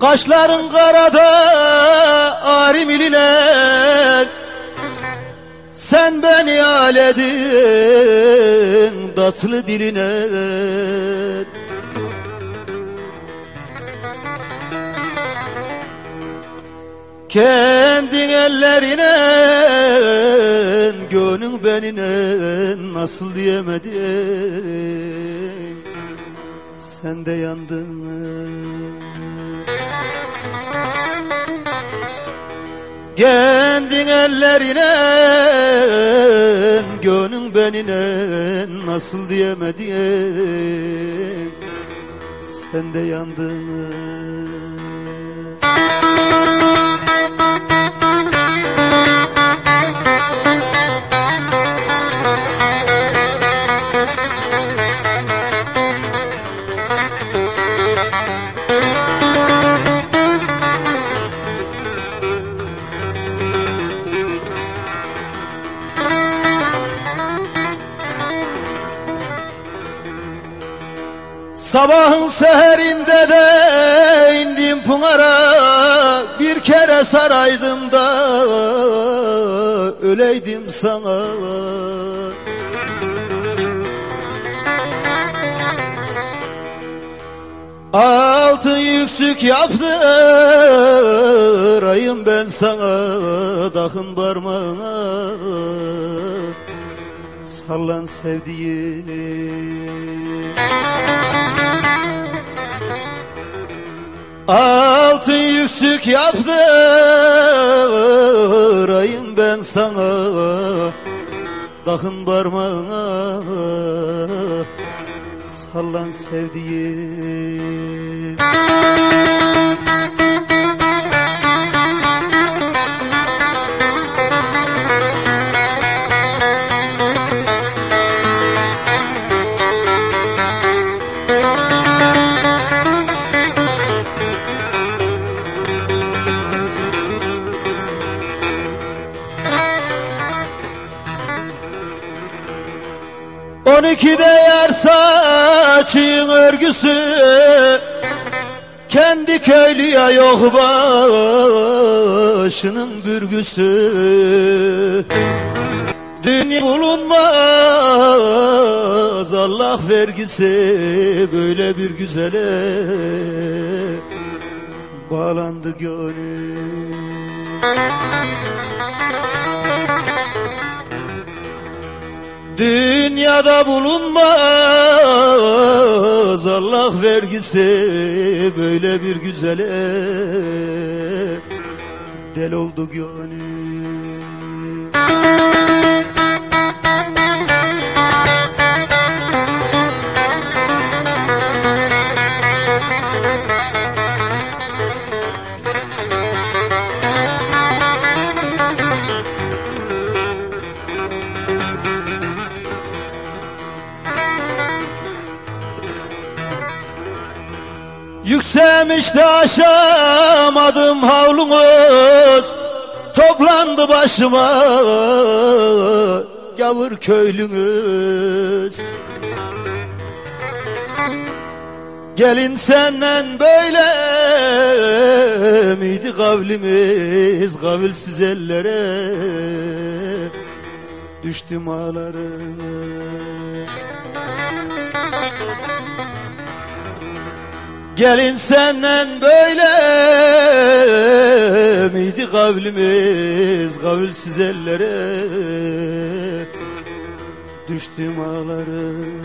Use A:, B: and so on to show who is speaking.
A: Kaşların karada arim ile Sen beni aledin tatlı diline. Kendin ellerine benine Nasıl diyemedin? Sen de yandın Kendin ellerine Gönlün benine Nasıl diyemedin? Sen de yandın Sabahın seherinde de indim Pınar'a Bir kere saraydım da öleydim sana. Altın yüksük yaptırayım ben sana Takın parmağına sallan sevdiğim Altın yüksük yaptırayım ben sana. Takın parmağına sallan sevdiğim On ikide yer saçın örgüsü Kendi köylüye yok başının bürgüsü. Dünya bulunmaz Allah vergisi Böyle bir güzele bağlandı gönül Dünyada bulunmaz Allah vergisi böyle bir güzele del oldu gönül. Yükselmiş de aşamadım havlunuz Toplandı başıma gavur köylünüz Gelin senden böyle miydi kavlimiz Kavülsüz ellere? Düştüm ağlarım Gelin senden böyle miydi kavlimiz Kavülsüz ellere? Düştüm ağlarım